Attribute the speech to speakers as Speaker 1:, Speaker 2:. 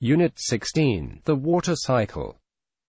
Speaker 1: Unit 16, The Water Cycle.